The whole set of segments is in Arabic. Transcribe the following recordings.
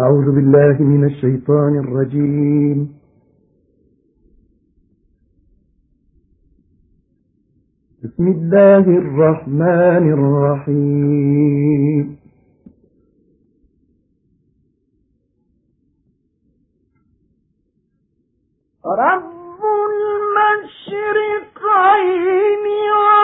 أعوذ بالله من الشيطان الرجيم. بسم الله الرحمن الرحيم. رب المشرقين والمشرقين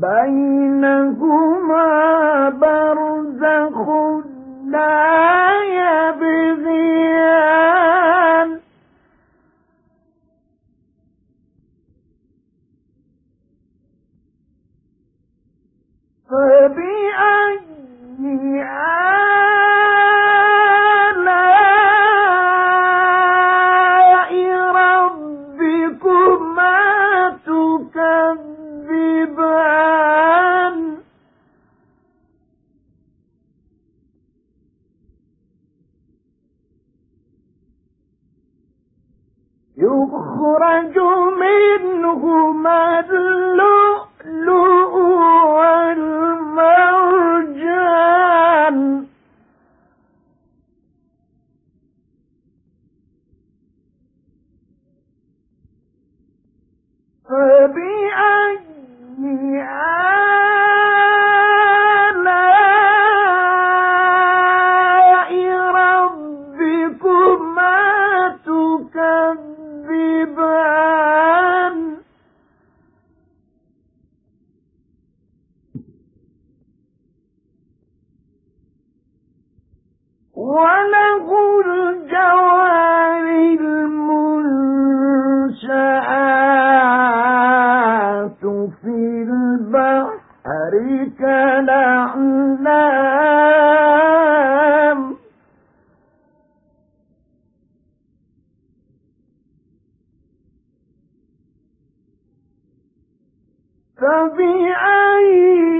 بينهما بر فبي فبأي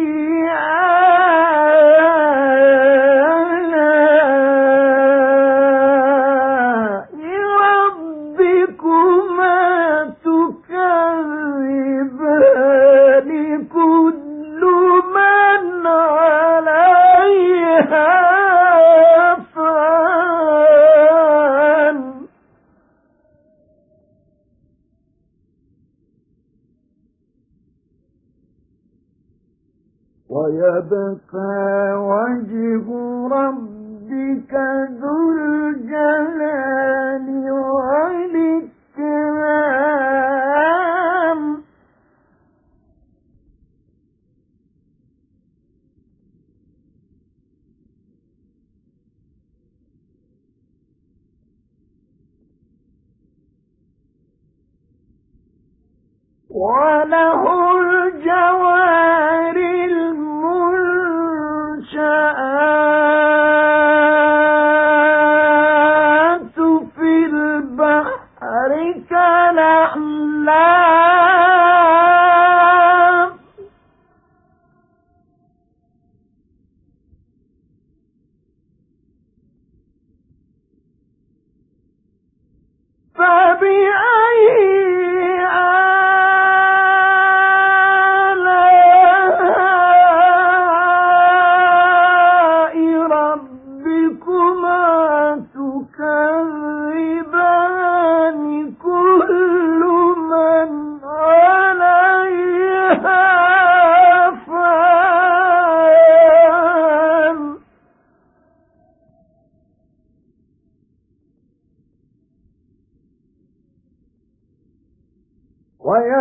وله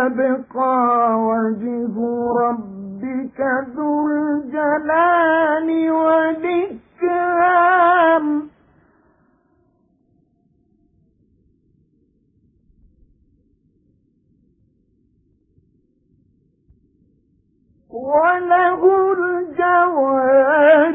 يبقى وجه ربك ذو الجلال والإكرام. وله الجوار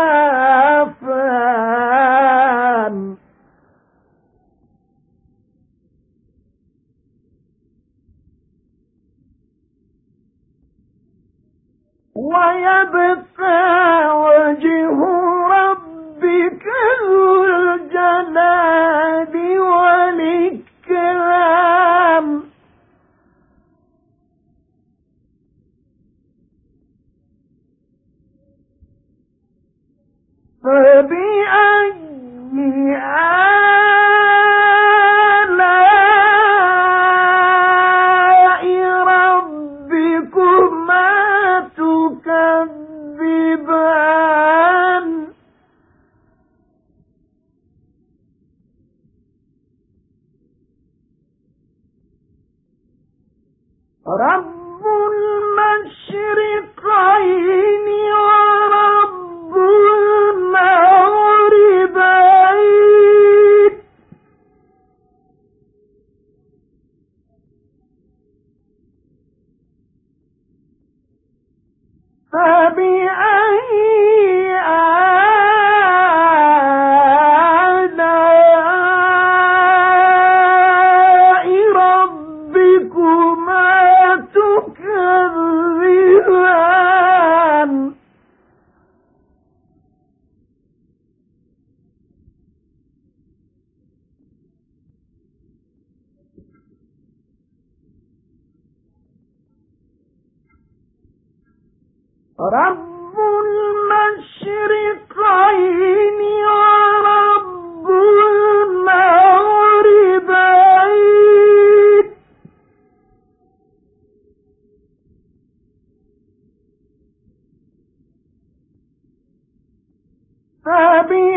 happy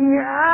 nhã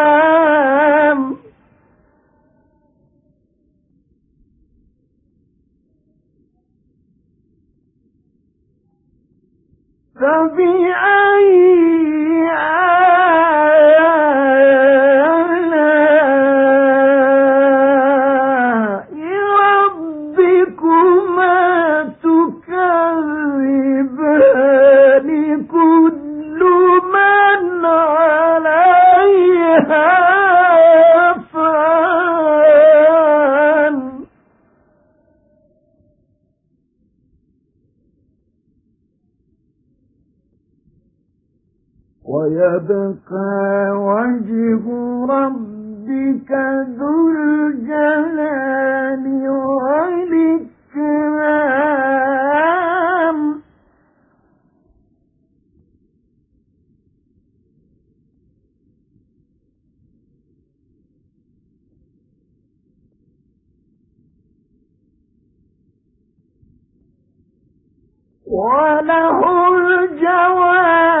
ويبقى وجه ربك ذو الجلال والإكرام. وله الجواب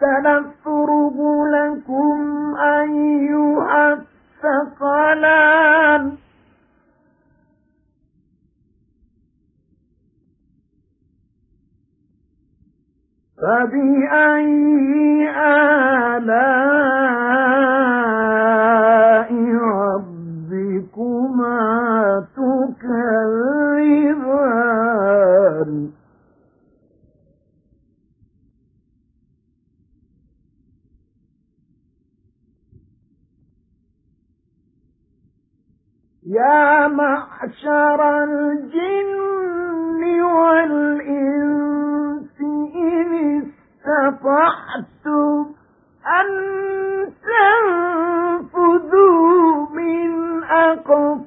سنفرغ لكم أيها الثقلان. فبأي آلام مَعْشَرَ الْجِنِّ وَالْإِنسِ إِنِ اسْتَطَعْتُمْ أَن تَنفُذُوا مِنْ أَقْطَارِ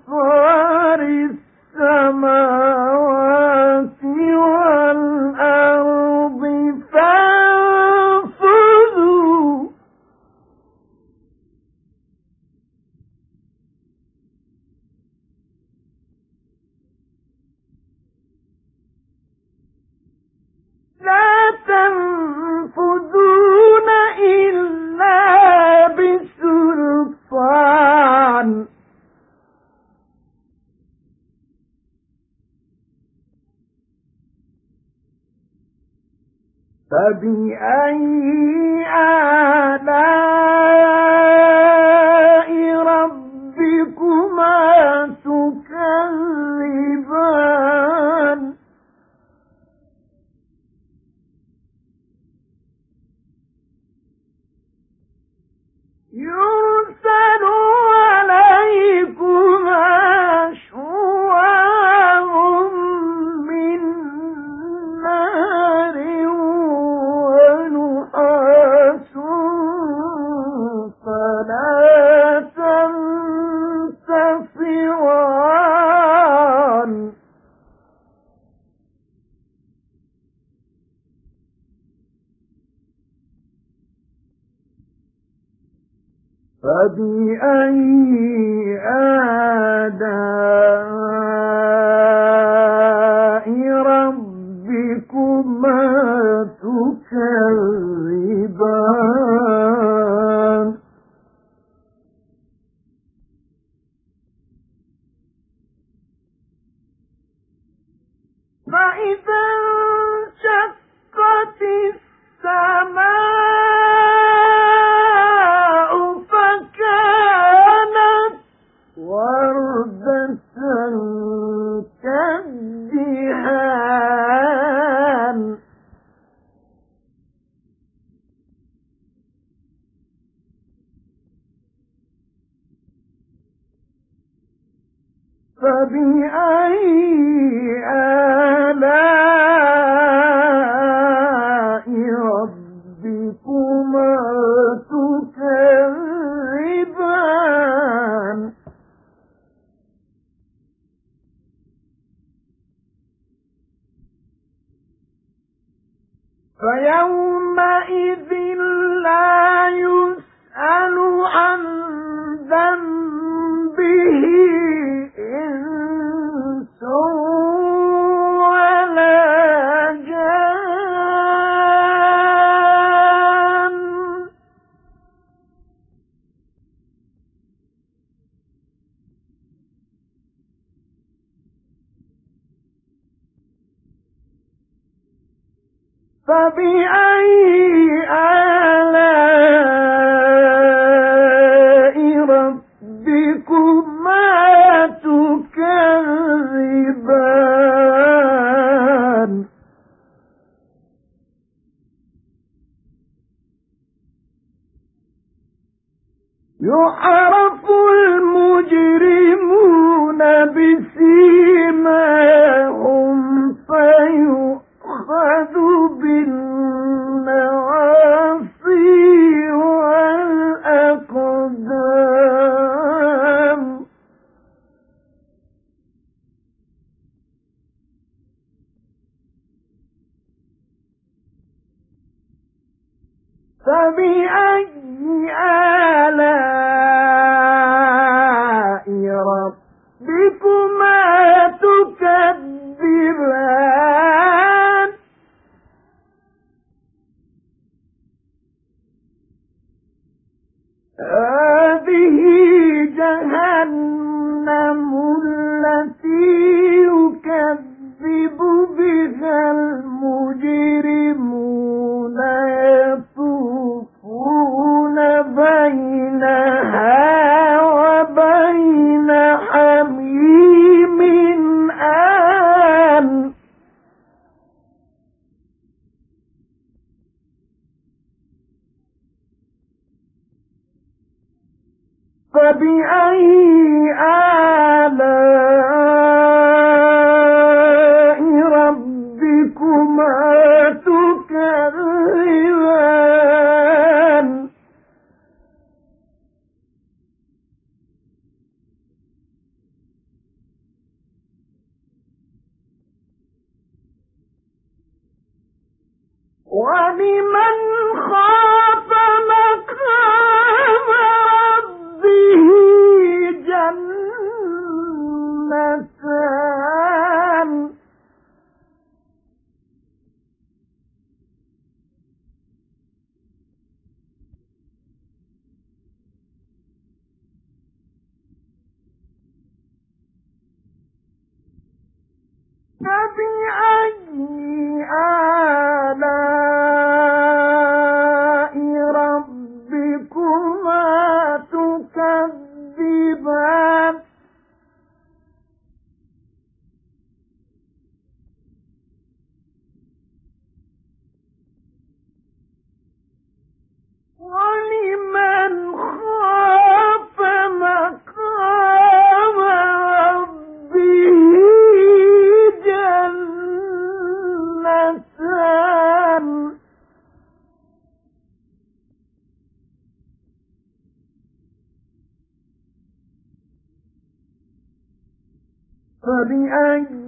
فبأي فبأي آلام ما ولمن فبأي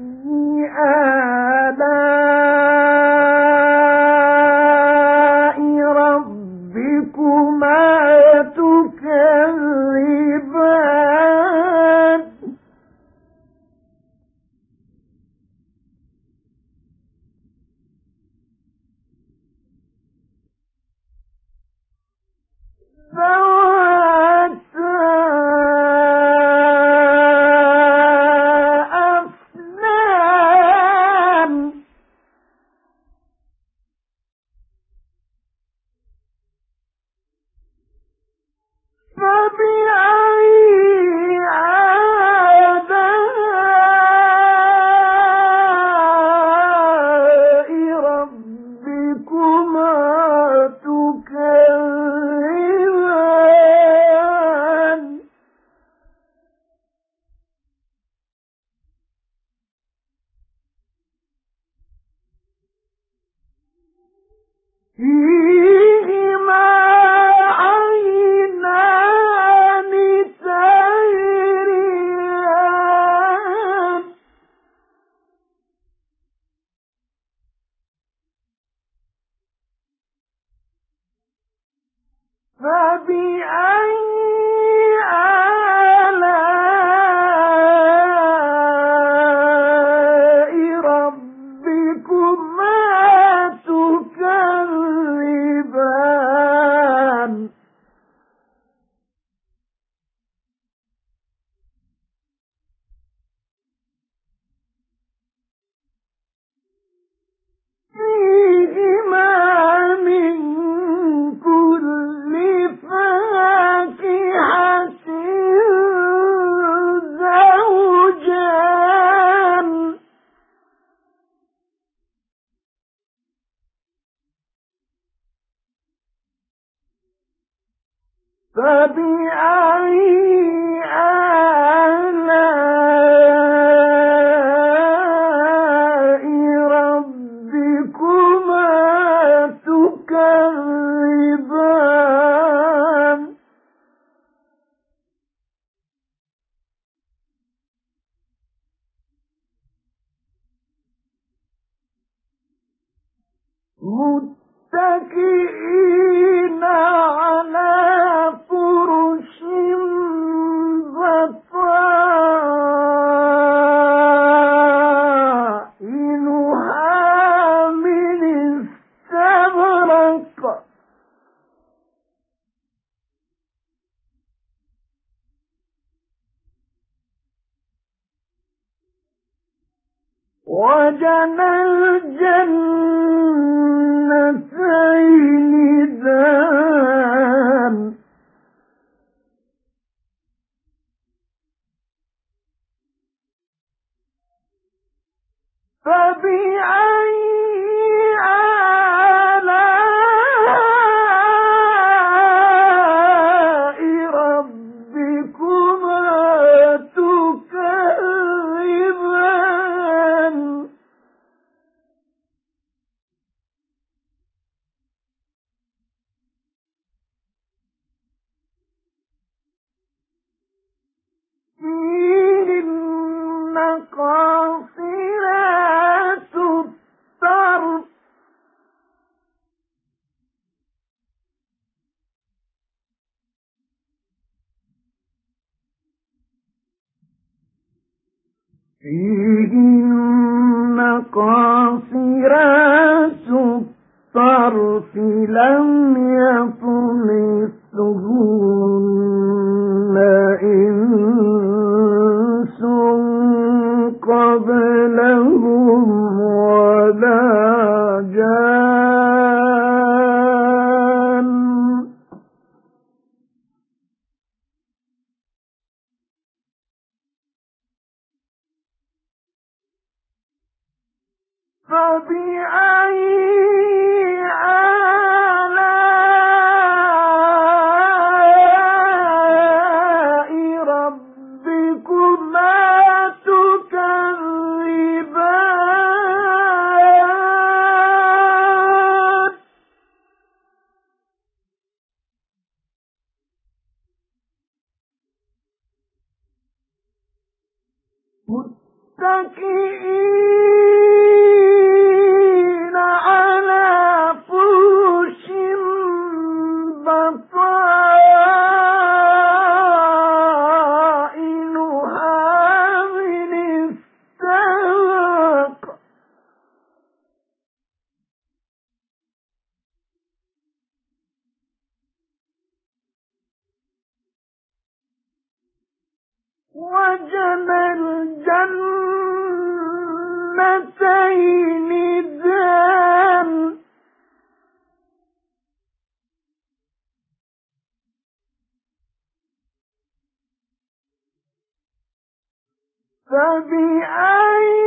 فبأي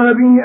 هل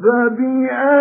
فبأي